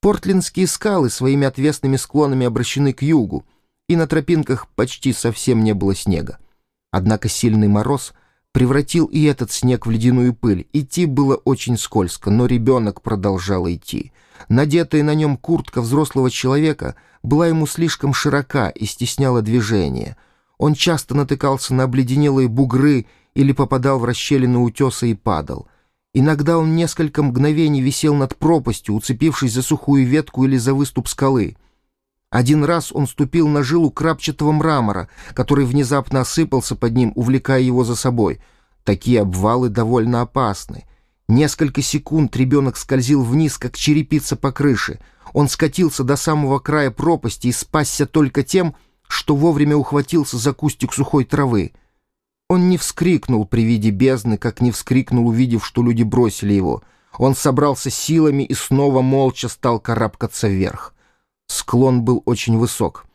Портлендские скалы своими отвесными склонами обращены к югу, и на тропинках почти совсем не было снега. Однако сильный мороз превратил и этот снег в ледяную пыль. Идти было очень скользко, но ребенок продолжал идти. Надетая на нем куртка взрослого человека была ему слишком широка и стесняла движение. Он часто натыкался на обледенелые бугры или попадал в расщелины утеса и падал. Иногда он несколько мгновений висел над пропастью, уцепившись за сухую ветку или за выступ скалы. Один раз он ступил на жилу крапчатого мрамора, который внезапно осыпался под ним, увлекая его за собой. Такие обвалы довольно опасны. Несколько секунд ребенок скользил вниз, как черепица по крыше. Он скатился до самого края пропасти и спасся только тем, что вовремя ухватился за кустик сухой травы. Он не вскрикнул при виде бездны, как не вскрикнул, увидев, что люди бросили его. Он собрался силами и снова молча стал карабкаться вверх. Склон был очень высок.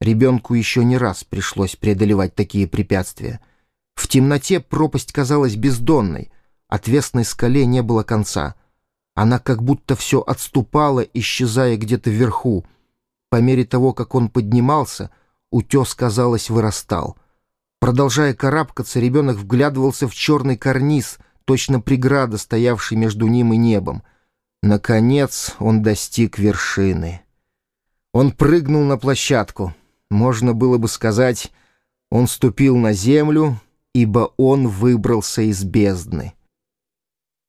Ребенку еще не раз пришлось преодолевать такие препятствия. В темноте пропасть казалась бездонной, отвесной скале не было конца. Она как будто все отступала, исчезая где-то вверху. По мере того, как он поднимался, утес, казалось, вырастал. Продолжая карабкаться, ребенок вглядывался в черный карниз, точно преграда, стоявший между ним и небом. Наконец он достиг вершины. Он прыгнул на площадку. Можно было бы сказать, он ступил на землю, ибо он выбрался из бездны.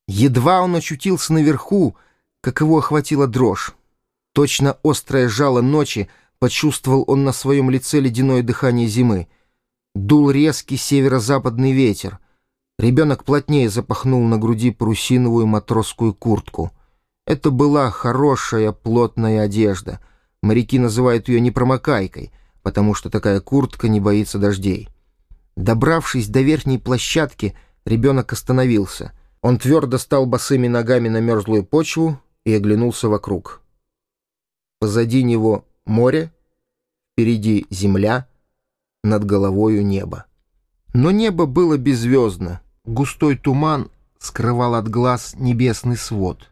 Едва он очутился наверху, как его охватила дрожь. Точно острое жало ночи почувствовал он на своем лице ледяное дыхание зимы. Дул резкий северо-западный ветер. Ребенок плотнее запахнул на груди парусиновую матросскую куртку. Это была хорошая плотная одежда — Моряки называют ее непромокайкой, потому что такая куртка не боится дождей. Добравшись до верхней площадки, ребенок остановился. Он твердо стал босыми ногами на мерзлую почву и оглянулся вокруг. Позади него море, впереди земля, над головою небо. Но небо было беззвездно, густой туман скрывал от глаз небесный свод.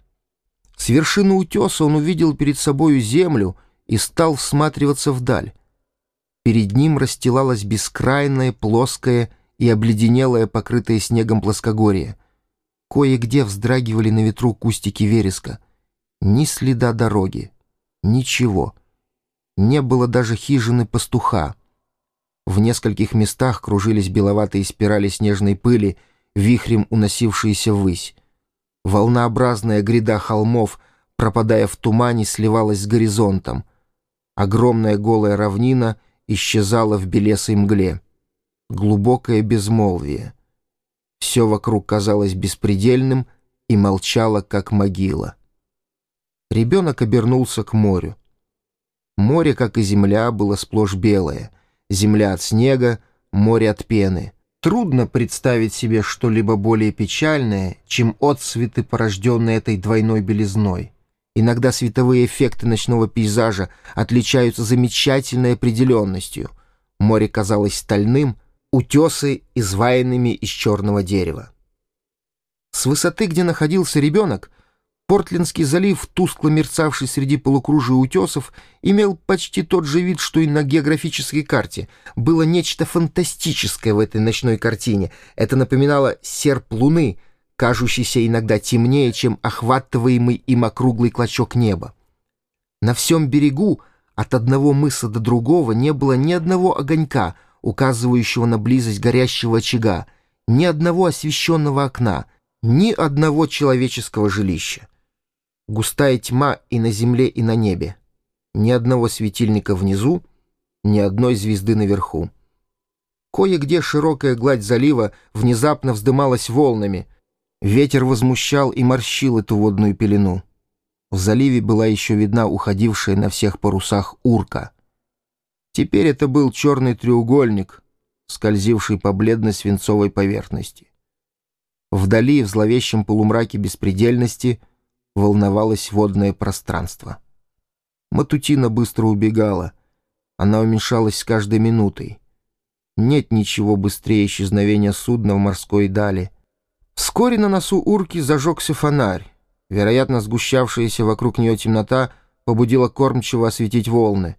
С вершины утеса он увидел перед собою землю — и стал всматриваться вдаль. Перед ним расстилалась бескрайная, плоская и обледенелая, покрытая снегом плоскогорье. Кое-где вздрагивали на ветру кустики вереска. Ни следа дороги, ничего. Не было даже хижины пастуха. В нескольких местах кружились беловатые спирали снежной пыли, вихрем уносившиеся ввысь. Волнообразная гряда холмов, пропадая в тумане, сливалась с горизонтом — Огромная голая равнина исчезала в белесой мгле. Глубокое безмолвие. Все вокруг казалось беспредельным и молчало, как могила. Ребенок обернулся к морю. Море, как и земля, было сплошь белое. Земля от снега, море от пены. Трудно представить себе что-либо более печальное, чем отсветы, порожденные этой двойной белизной. Иногда световые эффекты ночного пейзажа отличаются замечательной определенностью. Море казалось стальным, утесы — изваянными из черного дерева. С высоты, где находился ребенок, Портлендский залив, тускло мерцавший среди полукружия утесов, имел почти тот же вид, что и на географической карте. Было нечто фантастическое в этой ночной картине. Это напоминало серп луны — кажущийся иногда темнее, чем охватываемый им округлый клочок неба. На всем берегу от одного мыса до другого не было ни одного огонька, указывающего на близость горящего очага, ни одного освещенного окна, ни одного человеческого жилища. Густая тьма и на земле, и на небе. Ни одного светильника внизу, ни одной звезды наверху. Кое-где широкая гладь залива внезапно вздымалась волнами — Ветер возмущал и морщил эту водную пелену. В заливе была еще видна уходившая на всех парусах урка. Теперь это был черный треугольник, скользивший по бледно-свинцовой поверхности. Вдали, в зловещем полумраке беспредельности, волновалось водное пространство. Матутина быстро убегала. Она уменьшалась с каждой минутой. Нет ничего быстрее исчезновения судна в морской дали — Вскоре на носу урки зажегся фонарь. Вероятно, сгущавшаяся вокруг нее темнота побудила кормчиво осветить волны.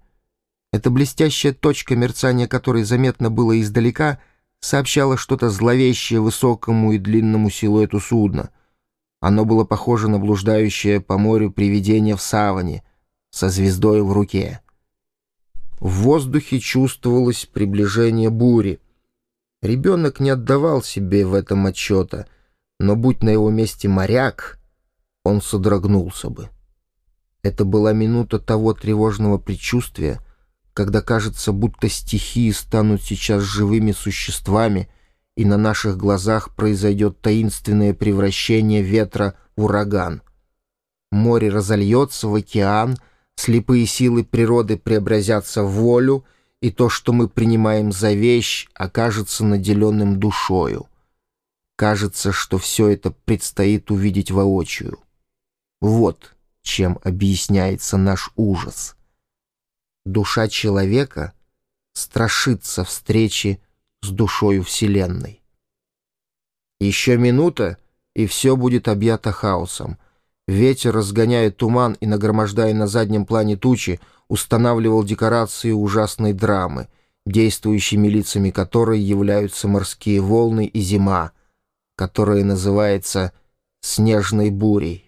Эта блестящая точка, мерцания которой заметно было издалека, сообщала что-то зловещее высокому и длинному силуэту судна. Оно было похоже на блуждающее по морю привидение в саване со звездой в руке. В воздухе чувствовалось приближение бури. Ребенок не отдавал себе в этом отчета, но будь на его месте моряк, он содрогнулся бы. Это была минута того тревожного предчувствия, когда кажется, будто стихии станут сейчас живыми существами, и на наших глазах произойдет таинственное превращение ветра в ураган. Море разольется в океан, слепые силы природы преобразятся в волю, и то, что мы принимаем за вещь, окажется наделенным душою. Кажется, что все это предстоит увидеть воочию. Вот чем объясняется наш ужас. Душа человека страшится встречи с душою Вселенной. Еще минута, и все будет объято хаосом. Ветер, разгоняя туман и нагромождая на заднем плане тучи, устанавливал декорации ужасной драмы, действующими лицами которой являются морские волны и зима, которая называется «снежной бурей».